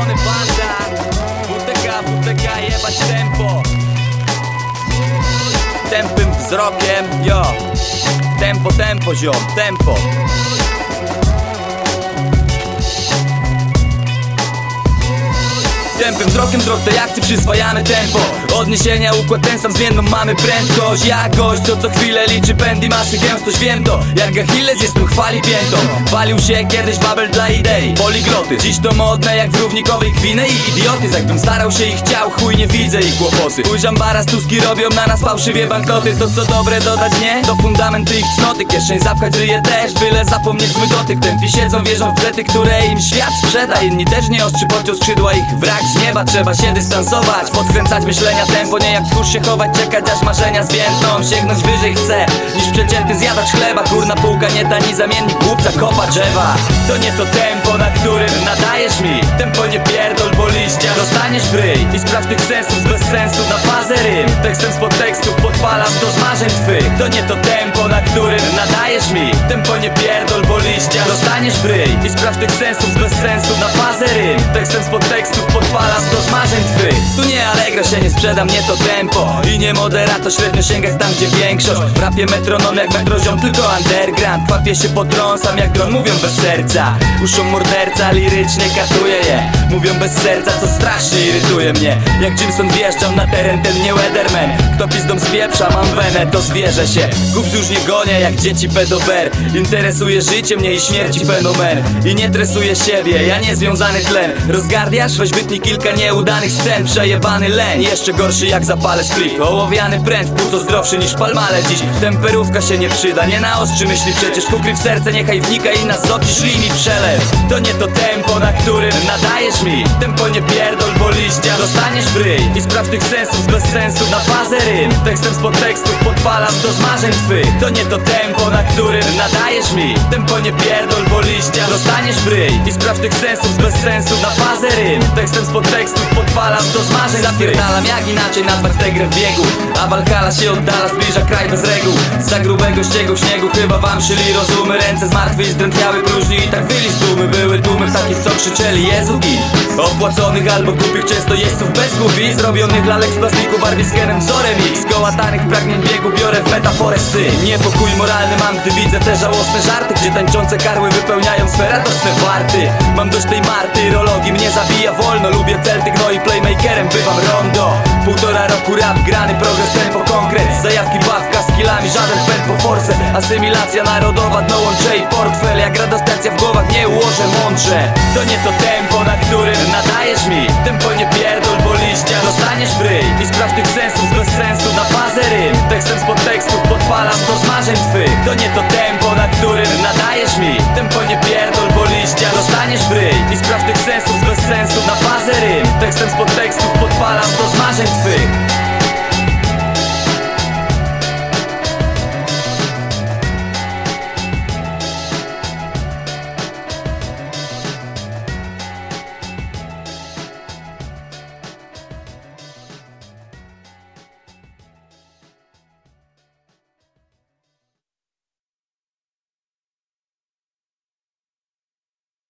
strony banda. WTK, WTK, jebać tempo. Tępym wzrokiem, yo. Tempo, tempo, ziom, tempo Tępym wzrokiem wzrok to jak ty przyswajamy tempo. Odniesienia, układ ten sam zmienną mamy prędkość. Jakość, to co chwilę liczy pęd i masy gęstość Wiem to, jak Achilles jestem chwali piętą Walił się kiedyś babel dla idei Poligloty, dziś to modne jak w równikowej kwiny I idiotyzm, jakbym starał się i chciał Chuj nie widzę ich kłopoty. Chuj ambara stuski robią na nas fałszywie banknoty. To co dobre dodać nie, to fundamenty ich cnoty. Kieszeń zapchać ryje też, byle zapomnieć zły dotyk Tępi siedzą, wierzą w plety, które im świat sprzeda Inni też nie ostrzy podciął skrzydła ich wrak z nieba Trzeba się dystansować, podkręcać myślenia tempo Nie jak tchórz się chować, czekać aż marzenia zwiędną Sięgnąć wyżej chcę, niż przeciętny zjadacz chleba Górna półka nie tani zamiennik głupca kopa drzewa. To nie to tempo, na którym nadajesz mi Tempo nie pierdol, dostaniesz w ryj I spraw tych sensów bez sensu na fazę rym. Tekstem spod tekstów podpalam do zmarzeń twych. To nie to tempo, na którym nadajesz mi. Tempo nie pierdol, bo liścia. Dostaniesz w ryj I spraw tych sensów bez sensu na fazę rym. Tekstem spod tekstów podpalam do zmarzeń twych. Tu nie Allegro się nie sprzeda, mnie to tempo. I nie moderato, średnio sięgać tam gdzie większość. W rapie metronom jak metroziom, tylko underground. Kwapię się potrąsam jak dron, mówią bez serca. Uszą morderca, lirycznie katuję je. Mówią bez serca, co strasznie irytuje mnie. Jak Jimson wjeżdżam na teren, ten nie Weatherman. Kto pizdą spieprza, mam wenę, to zwierzę się. Kups już nie gonię jak dzieci pedober Interesuje życie mnie i śmierci fenomen. I nie tresuje siebie, ja nie związany tlen. Rozgardiasz? Weź wytnij kilka nieudanych scen. Przejebany leń, jeszcze gorszy jak zapalę spliff Ołowiany pręt, pół co zdrowszy niż palmale dziś. Temperówka się nie przyda, nie naostrzy myśli. Przecież Kukry w serce, niechaj wnika i nas odci szli mi przelew. To nie to tempo, na którym nadajesz mi. Tempo nie pierdol, bo liścia dostaniesz w ryj. I spraw tych sensów bez sensu na fazę rym. Tekstem spod tekstów podpalam do zmarzeń twych. To nie to tempo, na którym nadajesz mi. Tempo nie pierdol, bo liścia dostaniesz w ryj. I spraw tych sensów bez sensu na fazę rym. Tekstem spod tekstów podpalam do zmarzeń Zapierdalam jak inaczej nazwać tę grę w biegu. A Walhalla się oddala, zbliża kraj bez reguł. Za grubego ściegu śniegu chyba wam szyli rozumy. Ręce zmartwe i zdrętwiały próżni i tak wyli z tłumy Takich co krzyczeli Jezu git Opłaconych albo głupich często jeźdźców bez głowi Zrobionych lalek z plastiku barbiskenem wzorem ich. Skołatanych pragnień biegu biorę w metaforę sy Niepokój moralny mam gdy widzę te żałosne żarty Gdzie tańczące karły wypełniają swe radosne warty. Mam dość tej martyrologii, mnie zabija wolno Lubię Celtic, no i playmakerem bywam force. Asymilacja narodowa, dno łącze i portfel. Jak radostacja w głowach, nie ułożę mądrze. To nie to tempo, na którym nadajesz mi. Tempo nie pierdol, bo liścia dostaniesz w ryj. I spraw tych sensów bez sensu na fazę rym. Tekstem spod tekstów podpalam do zmarzeń twych. To nie to tempo, na którym nadajesz mi. Tempo nie pierdol, bo liścia dostaniesz w ryj. I spraw tych sensów bez sensu na fazę rym. Tekstem spod tekstów podpalam do zmarzeń twych